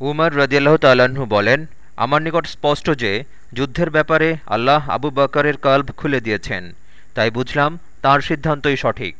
উমর রদিয়াল্লাহ তাল্লাহ্ন বলেন, আমার নিকট স্পষ্ট যে, যুদ্ধের ব্যাপারে আল্লাহ আবু বকরের কাল্ব খুলে দিয়েছেন। তাই বুঝলাম, তাঁর সিদ্ধান্তই সঠিক।